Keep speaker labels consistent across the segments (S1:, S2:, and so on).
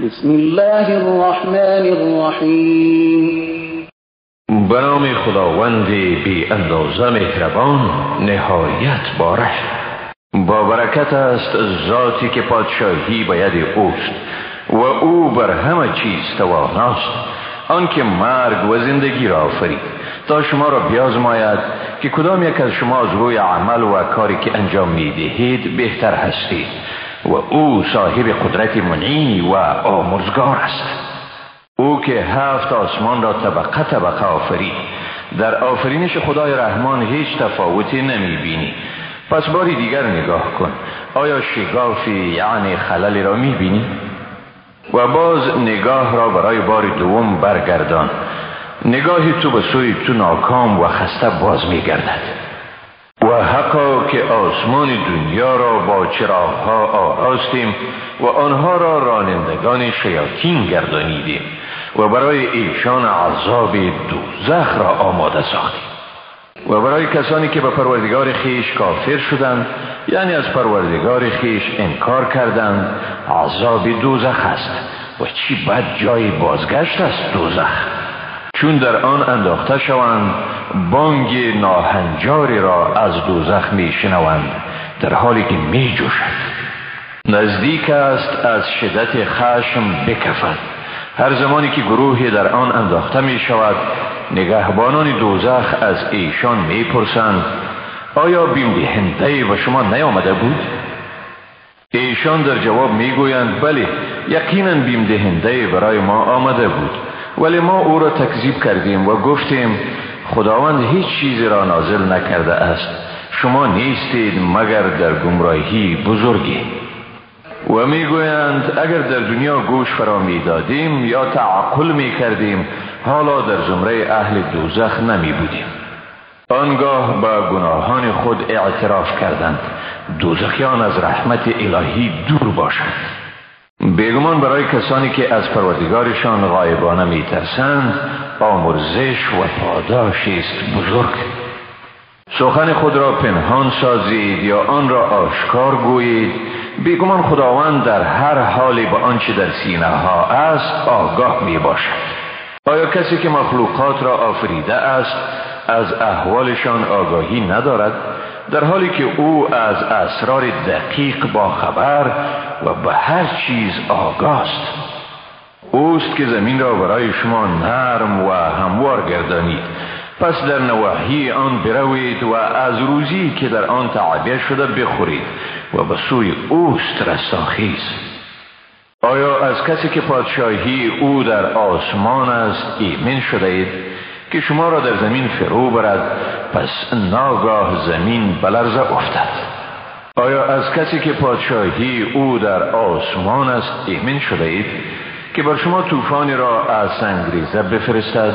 S1: بسم الله الرحمن الرحیم.
S2: به نام خداوند بی اندازه مهربان نهایت باره با برکت است ذاتی که پادشاهی به ید اوست و او بر همه چیز تواناست. آنکه مرگ و زندگی را آفرید. تا شما را بیازماید که کدام یک از شما از روی عمل و کاری که انجام می دهید بهتر هستید. و او صاحب قدرت منعی و آمرزگار است. او که هفت آسمان را طبقه طبقه آفرید. در آفرینش خدای رحمان هیچ تفاوتی نمی بینی پس باری دیگر نگاه کن. آیا شگافی یعنی خللی را می بینی؟ و باز نگاه را برای بار دوم برگردان. نگاهی تو به سوی تو ناکام و خسته باز می گردد و حقا که آسمان دنیا را با چراغها آراستیم و آنها را رانندگان شیاطین گردانیدیم و برای ایشان عذاب دوزخ را آماده ساختیم. و برای کسانی که به پروردگار خیش کافر شدند یعنی از پروردگار خیش انکار کردند عذاب دوزخ است. و چی بد جای بازگشت است دوزخ. چون در آن انداخته شوند بانگ ناهنجاری را از دوزخ می شنوند. در حالی که می جوشد. نزدیک است از شدت خشم بکفد. هر زمانی که گروهی در آن انداخته می شود نگهبانان دوزخ از ایشان می پرسند آیا بیم دهنده و شما نیامده بود؟ ایشان در جواب می گویند بله یقینا بیم دهنده برای ما آمده بود. ولی ما او را تکذیب کردیم و گفتیم خداوند هیچ چیزی را نازل نکرده است. شما نیستید مگر در گمراهی بزرگی. و می‌گویند اگر در دنیا گوش فرا دادیم یا تعقل می کردیم حالا در زمره اهل دوزخ نمی بودیم آنگاه با گناهان خود اعتراف کردند. دوزخیان از رحمت الهی دور باشند. بیگمان برای کسانی که از پروردگارشان غایبانه میترسند آمرزش و پاداش است. بزرگ. سخن خود را پنهان سازید یا آن را آشکار گویید. بیگمان خداوند در هر حالی به آنچه در سینه ها است آگاه می باشد آیا کسی که مخلوقات را آفریده است از احوالشان آگاهی ندارد؟ در حالی که او از اسرار دقیق با خبر و به هر چیز آگاست. اوست که زمین را برای شما نرم و هموار گردانید. پس در نواحی آن بروید و از روزی که در آن تعبیه شده بخورید و به سوی اوست رستاخیز. آیا از کسی که پادشاهی او در آسمان است ایمن شده اید که شما را در زمین فرو برد پس ناگاه زمین بلرزه افتد؟ آیا از کسی که پادشاهی او در آسمان است ایمن شده اید که بر شما طوفانی را از سنگریزه بفرستد؟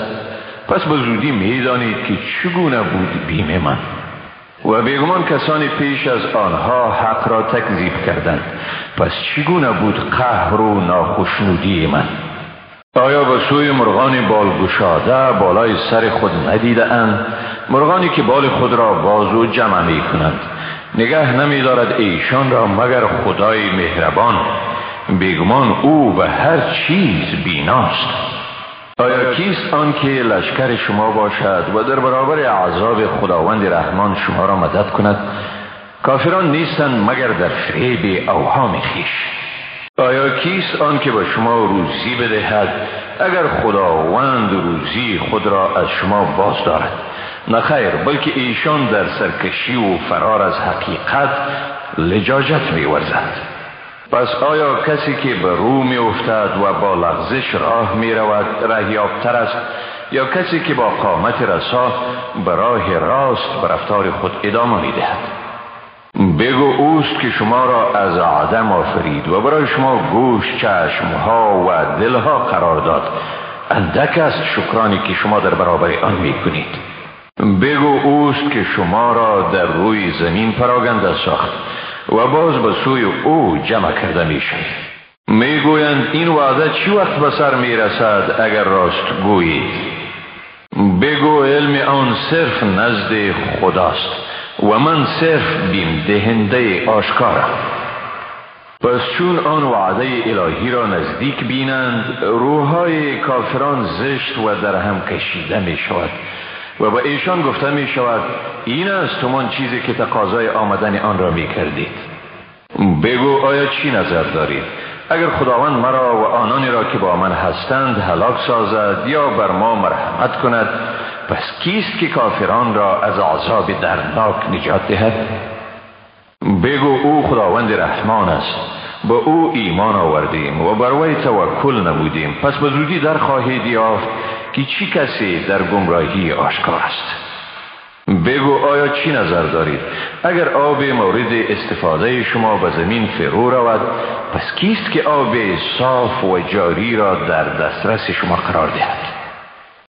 S2: پس به زودی می‌دانید که چگونه بود بیم من. و بیگمان کسانی پیش از آنها حق را تکذیب کردند. پس چگونه بود قهر و ناخشنودی من؟ آیا به سوی مرغان بالگشاده بالای سر خود ندیده اند؟ مرغانی که بال خود را باز و جمع می کنند نگه نمی دارد ایشان را مگر خدای مهربان. بیگمان او به هر چیز بیناست. آیا کیست آن که لشکر شما باشد و در برابر عذاب خداوند رحمان شما را مدد کند؟ کافران نیستند مگر در فریب اوهام خیش. آیا کیست آن که به شما روزی بدهد اگر خداوند روزی خود را از شما باز دارد نه خیر بلکه ایشان در سرکشی و فرار از حقیقت لجاجت می پس آیا کسی که به رو می افتد و با لغزش راه می رود رهیابتر است؟ یا کسی که با قامت رسا به راه راست به رفتار خود ادامه می دهد بگو اوست که شما را از عدم آفرید و برای شما گوش چشمها و دلها قرار داد. اندک است شکرانی که شما در برابر آن می کنید بگو اوست که شما را در روی زمین پراگنده ساخت و باز به سوی او جمع کرده می شد می گویند این وعده چی وقت به سر می رسد اگر راست گویید؟ بگو علم آن صرف نزد خداست و من صرف بیم دهنده آشکارم. پس چون آن وعده الهی را نزدیک بینند روحهای کافران زشت و در هم کشیده می شود. و به ایشان گفته می شود این است همان چیزی که تقاضای آمدن آن را می کردید. بگو آیا چی نظر دارید؟ اگر خداوند مرا و آنانی را که با من هستند هلاک سازد یا بر ما مرحمت کند پس کیست که کافران را از عذاب درناک نجات دهد؟ بگو او خداوند رحمان است. به او ایمان آوردیم و بر وی توکل نمودیم پس به زودی در خواهید یافت که چی کسی در گمراهی آشکار است؟ بگو آیا چی نظر دارید؟ اگر آب مورد استفاده شما به زمین فرو رود پس کیست که آب صاف و جاری را در دسترس شما قرار دهد؟